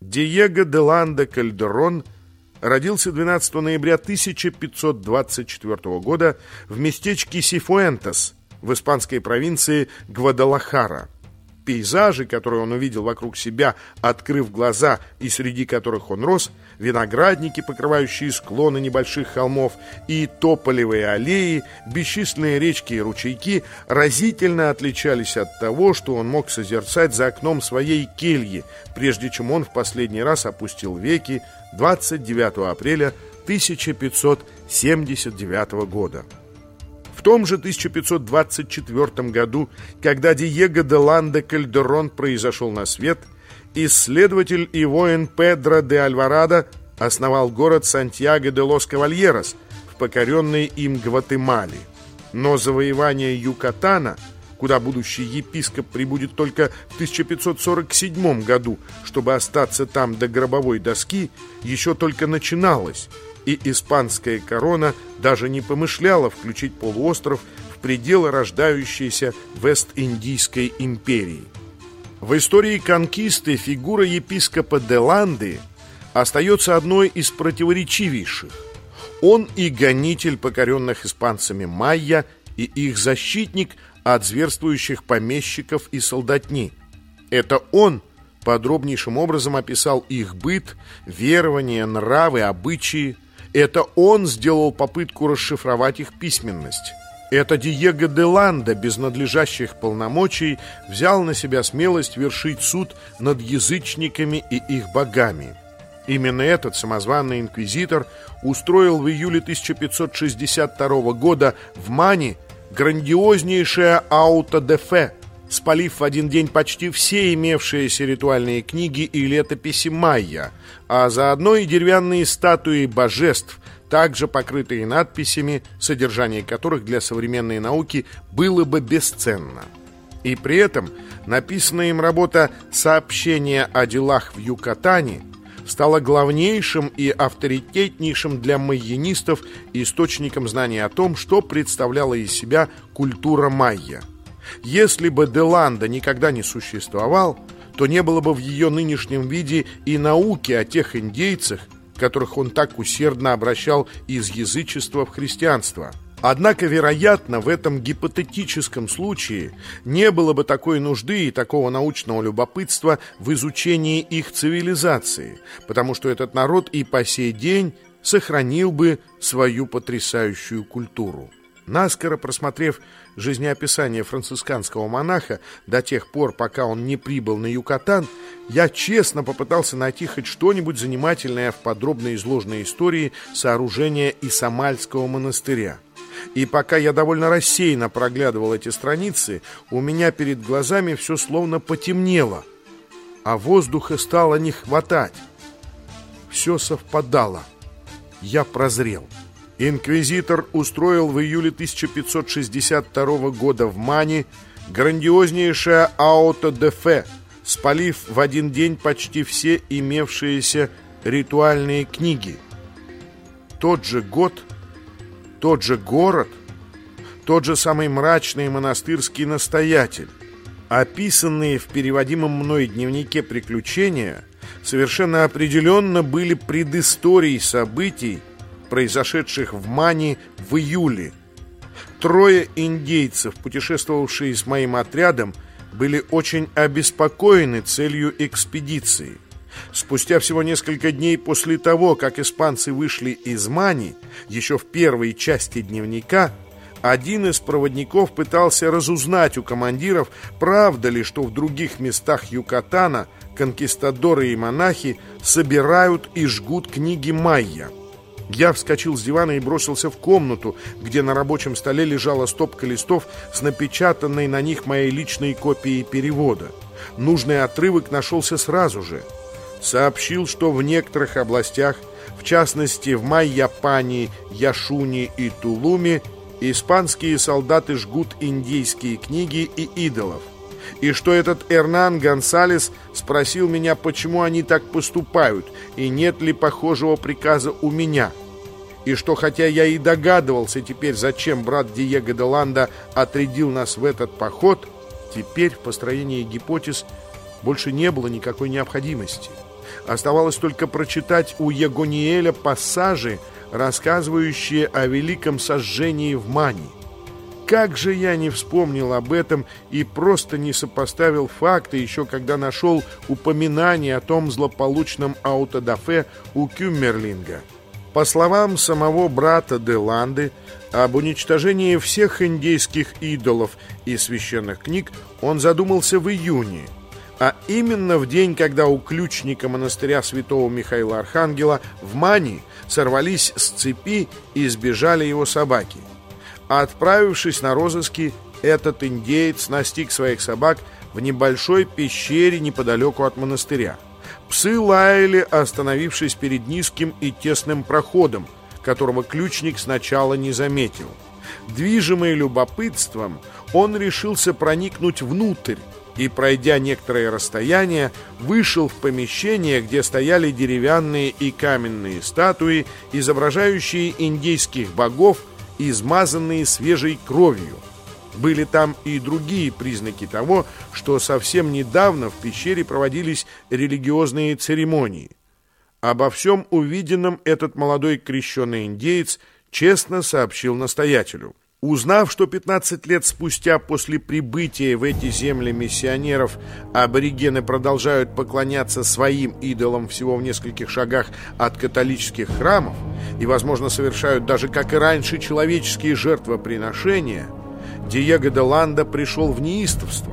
Диего де Ланда Кальдерон родился 12 ноября 1524 года в местечке Сифуэнтес в испанской провинции Гвадалахара – Пейзажи, которые он увидел вокруг себя, открыв глаза и среди которых он рос, виноградники, покрывающие склоны небольших холмов, и тополевые аллеи, бесчисленные речки и ручейки разительно отличались от того, что он мог созерцать за окном своей кельи, прежде чем он в последний раз опустил веки 29 апреля 1579 года. В том же 1524 году, когда Диего де Ланде Кальдерон произошел на свет, исследователь и воин Педро де Альварадо основал город Сантьяго де лос Кавальерос в покоренной им Гватемале. Но завоевание Юкатана, куда будущий епископ прибудет только в 1547 году, чтобы остаться там до гробовой доски, еще только начиналось – и испанская корона даже не помышляла включить полуостров в пределы рождающейся Вест-Индийской империи. В истории конкисты фигура епископа де Ланды остается одной из противоречивейших. Он и гонитель покоренных испанцами майя, и их защитник от зверствующих помещиков и солдатни. Это он подробнейшим образом описал их быт, верования, нравы, обычаи, это он сделал попытку расшифровать их письменность. Это Диего де Ланда без надлежащих полномочий взял на себя смелость вершить суд над язычниками и их богами. Именно этот самозванный инквизитор устроил в июле 1562 года в Мане грандиознейшее аутодефе, спалив в один день почти все имевшиеся ритуальные книги и летописи майя, а заодно и деревянные статуи божеств, также покрытые надписями, содержание которых для современной науки было бы бесценно. И при этом написанная им работа «Сообщение о делах в Юкатане» стала главнейшим и авторитетнейшим для майянистов источником знаний о том, что представляла из себя культура майя – если бы Деланда никогда не существовал, то не было бы в ее нынешнем виде и науки о тех индейцах, которых он так усердно обращал из язычества в христианство. Однако, вероятно, в этом гипотетическом случае не было бы такой нужды и такого научного любопытства в изучении их цивилизации, потому что этот народ и по сей день сохранил бы свою потрясающую культуру. Наскоро просмотрев жизнеописание францисканского монаха до тех пор, пока он не прибыл на Юкатан, я честно попытался найти хоть что-нибудь занимательное в подробно изложенной истории сооружения Исамальского монастыря. И пока я довольно рассеянно проглядывал эти страницы, у меня перед глазами все словно потемнело, а воздуха стало не хватать. Все совпадало. Я прозрел. Инквизитор устроил в июле 1562 года в Мане грандиознейшее аутодефе, спалив в один день почти все имевшиеся ритуальные книги. Тот же год, тот же город, тот же самый мрачный монастырский настоятель. Описанные в переводимом мной дневнике приключения совершенно определенно были предысторией событий, произошедших в Мани в июле. Трое индейцев, путешествовавшие с моим отрядом, были очень обеспокоены целью экспедиции. Спустя всего несколько дней после того, как испанцы вышли из Мани, еще в первой части дневника, один из проводников пытался разузнать у командиров, правда ли, что в других местах Юкатана конкистадоры и монахи собирают и жгут книги майя. Я вскочил с дивана и бросился в комнату, где на рабочем столе лежала стопка листов с напечатанной на них моей личной копией перевода. Нужный отрывок нашелся сразу же. Сообщил, что в некоторых областях, в частности в Майяпани, Яшуни и Тулуме, испанские солдаты жгут индийские книги и идолов. И что этот Эрнан Гонсалес спросил меня, почему они так поступают, и нет ли похожего приказа у меня – и что хотя я и догадывался теперь, зачем брат Диего де Ланда отрядил нас в этот поход, теперь в построении гипотез больше не было никакой необходимости. Оставалось только прочитать у Егониэля пассажи, рассказывающие о великом сожжении в Мани. Как же я не вспомнил об этом и просто не сопоставил факты, еще когда нашел упоминание о том злополучном аутодафе у Кюммерлинга. По словам самого брата Деланды, об уничтожении всех индейских идолов и священных книг он задумался в июне, а именно в день, когда у ключника монастыря святого Михаила Архангела в Мани сорвались с цепи и сбежали его собаки. Отправившись на розыски, этот индеец настиг своих собак в небольшой пещере неподалеку от монастыря. Псы лаяли, остановившись перед низким и тесным проходом, которого ключник сначала не заметил. Движимый любопытством, он решился проникнуть внутрь и, пройдя некоторое расстояние, вышел в помещение, где стояли деревянные и каменные статуи, изображающие индейских богов, измазанные свежей кровью – были там и другие признаки того, что совсем недавно в пещере проводились религиозные церемонии. Обо всем увиденном этот молодой крещеный индеец честно сообщил настоятелю. Узнав, что 15 лет спустя после прибытия в эти земли миссионеров аборигены продолжают поклоняться своим идолам всего в нескольких шагах от католических храмов и, возможно, совершают даже, как и раньше, человеческие жертвоприношения – Диего де Ланда пришел в неистовство.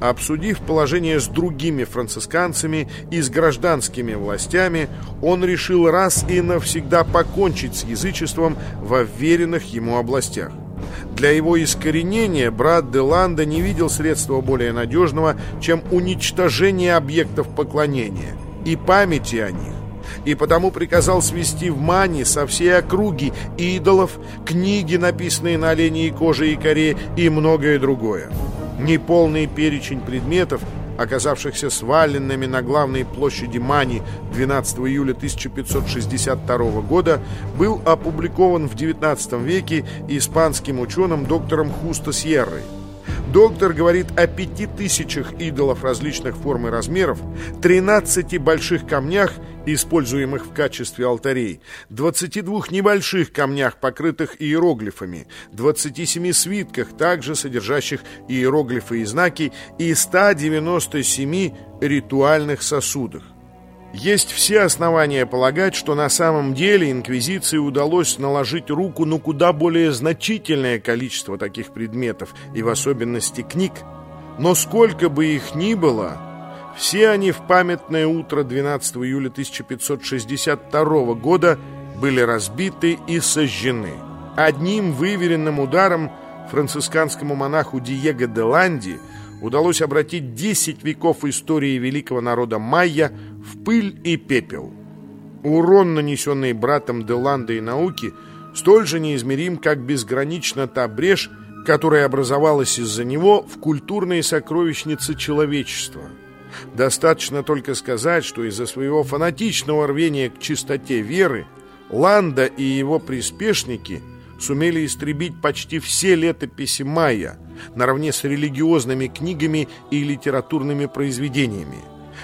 Обсудив положение с другими францисканцами и с гражданскими властями, он решил раз и навсегда покончить с язычеством во вверенных ему областях. Для его искоренения брат де Ланда не видел средства более надежного, чем уничтожение объектов поклонения и памяти о них и потому приказал свести в Мани со всей округи идолов, книги, написанные на оленей коже и коре и многое другое. Неполный перечень предметов, оказавшихся сваленными на главной площади Мани 12 июля 1562 года, был опубликован в XIX веке испанским ученым доктором Хусто Сьеррой. Доктор говорит о пяти тысячах идолов различных форм и размеров, 13 больших камнях, используемых в качестве алтарей, 22 небольших камнях, покрытых иероглифами, 27 свитках, также содержащих иероглифы и знаки, и 197 ритуальных сосудах. Есть все основания полагать, что на самом деле Инквизиции удалось наложить руку на куда более значительное количество таких предметов, и в особенности книг. Но сколько бы их ни было, все они в памятное утро 12 июля 1562 года были разбиты и сожжены. Одним выверенным ударом францисканскому монаху Диего де Ланди удалось обратить 10 веков истории великого народа майя в пыль и пепел. Урон, нанесенный братом Деланда и науки, столь же неизмерим, как безгранична та брешь, которая образовалась из-за него в культурной сокровищнице человечества. Достаточно только сказать, что из-за своего фанатичного рвения к чистоте веры Ланда и его приспешники сумели истребить почти все летописи майя, наравне с религиозными книгами и литературными произведениями.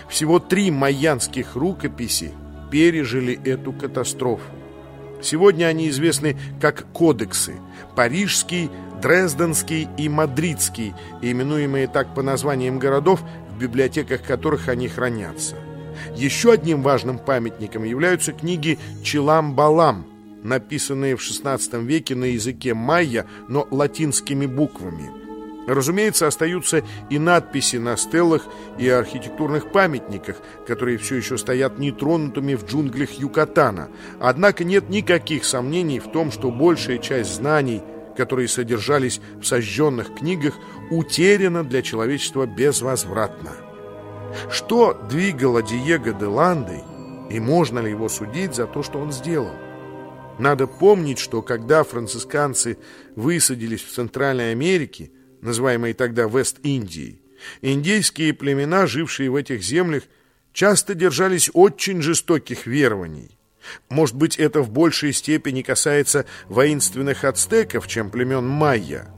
Всего три майянских рукописи пережили эту катастрофу. Сегодня они известны как кодексы – Парижский, Дрезденский и Мадридский, именуемые так по названиям городов, в библиотеках которых они хранятся. Еще одним важным памятником являются книги «Чилам-Балам», написанные в XVI веке на языке майя, но латинскими буквами – Разумеется, остаются и надписи на стеллах и архитектурных памятниках, которые все еще стоят нетронутыми в джунглях Юкатана. Однако нет никаких сомнений в том, что большая часть знаний, которые содержались в сожженных книгах, утеряна для человечества безвозвратно. Что двигало Диего де Ландой, и можно ли его судить за то, что он сделал? Надо помнить, что когда францисканцы высадились в Центральной Америке, называемой тогда Вест-Индией, индейские племена, жившие в этих землях, часто держались очень жестоких верований. Может быть, это в большей степени касается воинственных ацтеков, чем племен майя,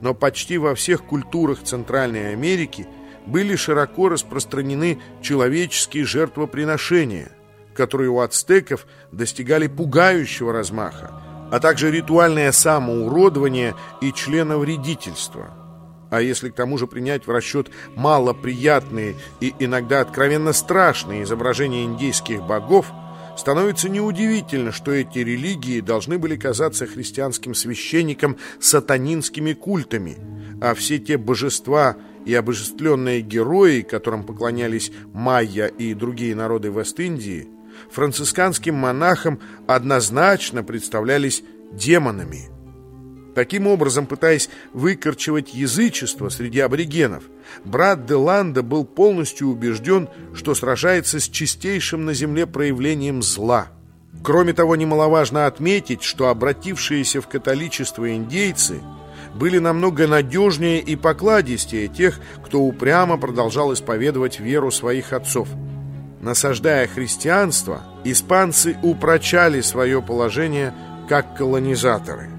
но почти во всех культурах Центральной Америки были широко распространены человеческие жертвоприношения, которые у ацтеков достигали пугающего размаха, а также ритуальное самоуродование и членовредительство. А если к тому же принять в расчет малоприятные и иногда откровенно страшные изображения индейских богов, становится неудивительно, что эти религии должны были казаться христианским священникам сатанинскими культами, а все те божества и обожествленные герои, которым поклонялись майя и другие народы Вест-Индии, францисканским монахам однозначно представлялись демонами. Таким образом, пытаясь выкорчевать язычество среди аборигенов, брат де Ланда был полностью убежден, что сражается с чистейшим на земле проявлением зла. Кроме того, немаловажно отметить, что обратившиеся в католичество индейцы – были намного надежнее и покладистее тех, кто упрямо продолжал исповедовать веру своих отцов. Насаждая христианство, испанцы упрочали свое положение как колонизаторы.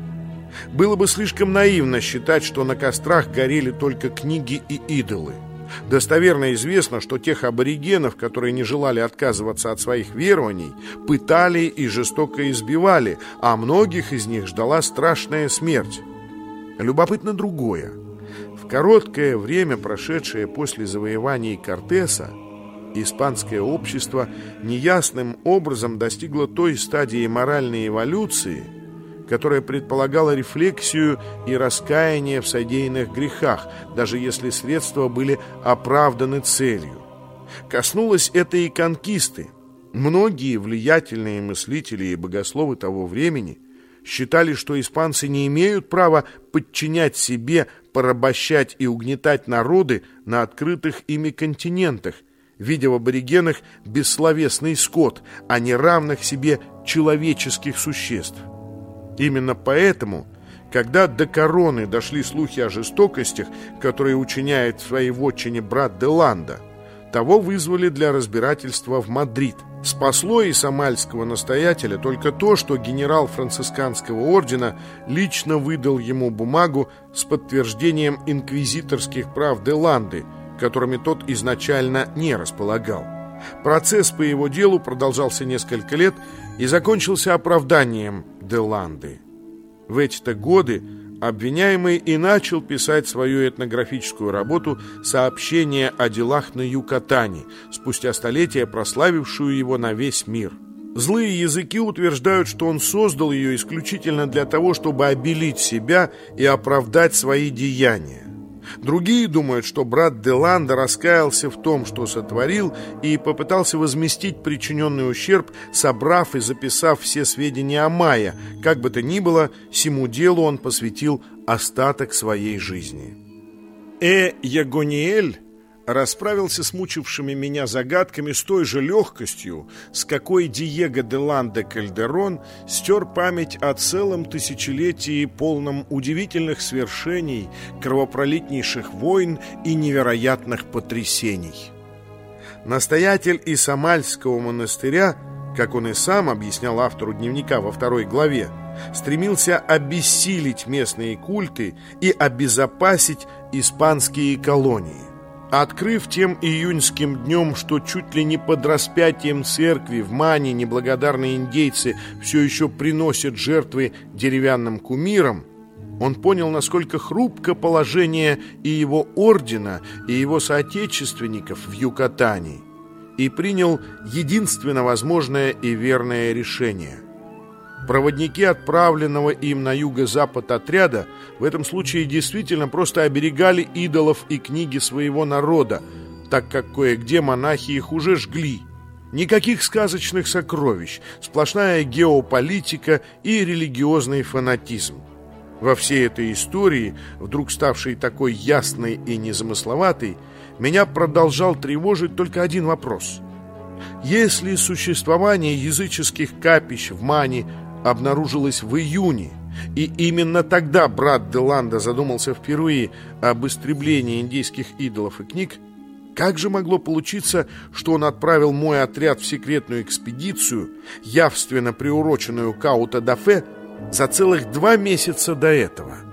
Было бы слишком наивно считать, что на кострах горели только книги и идолы. Достоверно известно, что тех аборигенов, которые не желали отказываться от своих верований, пытали и жестоко избивали, а многих из них ждала страшная смерть. Любопытно другое. В короткое время, прошедшее после завоеваний Кортеса, испанское общество неясным образом достигло той стадии моральной эволюции, которая предполагала рефлексию и раскаяние в содеянных грехах, даже если средства были оправданы целью. Коснулось это и конкисты. Многие влиятельные мыслители и богословы того времени – считали, что испанцы не имеют права подчинять себе, порабощать и угнетать народы на открытых ими континентах, видя в аборигенах бессловесный скот, а не равных себе человеческих существ. Именно поэтому, когда до короны дошли слухи о жестокостях, которые учиняет в своей вотчине брат Деланда, того вызвали для разбирательства в Мадрид – Спасло и сомальского настоятеля только то, что генерал францисканского ордена лично выдал ему бумагу с подтверждением инквизиторских прав Деланды, которыми тот изначально не располагал. Процесс по его делу продолжался несколько лет и закончился оправданием Деланды. В эти-то годы Обвиняемый и начал писать свою этнографическую работу «Сообщение о делах на Юкатане», спустя столетия прославившую его на весь мир. Злые языки утверждают, что он создал ее исключительно для того, чтобы обелить себя и оправдать свои деяния. Другие думают, что брат Деланда раскаялся в том, что сотворил, и попытался возместить причиненный ущерб, собрав и записав все сведения о Майе. Как бы то ни было, всему делу он посвятил остаток своей жизни. Э. Ягониэль расправился с мучившими меня загадками с той же легкостью, с какой Диего де Ланде Кальдерон стер память о целом тысячелетии, полном удивительных свершений, кровопролитнейших войн и невероятных потрясений. Настоятель Исамальского монастыря, как он и сам объяснял автору дневника во второй главе, стремился обессилить местные культы и обезопасить испанские колонии. Открыв тем июньским днем, что чуть ли не под распятием церкви в Мане неблагодарные индейцы все еще приносят жертвы деревянным кумирам, он понял, насколько хрупко положение и его ордена, и его соотечественников в Юкатане, и принял единственно возможное и верное решение – Проводники отправленного им на юго-запад отряда в этом случае действительно просто оберегали идолов и книги своего народа, так как кое-где монахи их уже жгли. Никаких сказочных сокровищ, сплошная геополитика и религиозный фанатизм. Во всей этой истории, вдруг ставшей такой ясной и незамысловатой, меня продолжал тревожить только один вопрос. Если существование языческих капищ в Мане обнаружилось в июне, и именно тогда брат Деланда задумался впервые об истреблении индийских идолов и книг, как же могло получиться, что он отправил мой отряд в секретную экспедицию, явственно приуроченную Каута-Дафе, за целых два месяца до этого?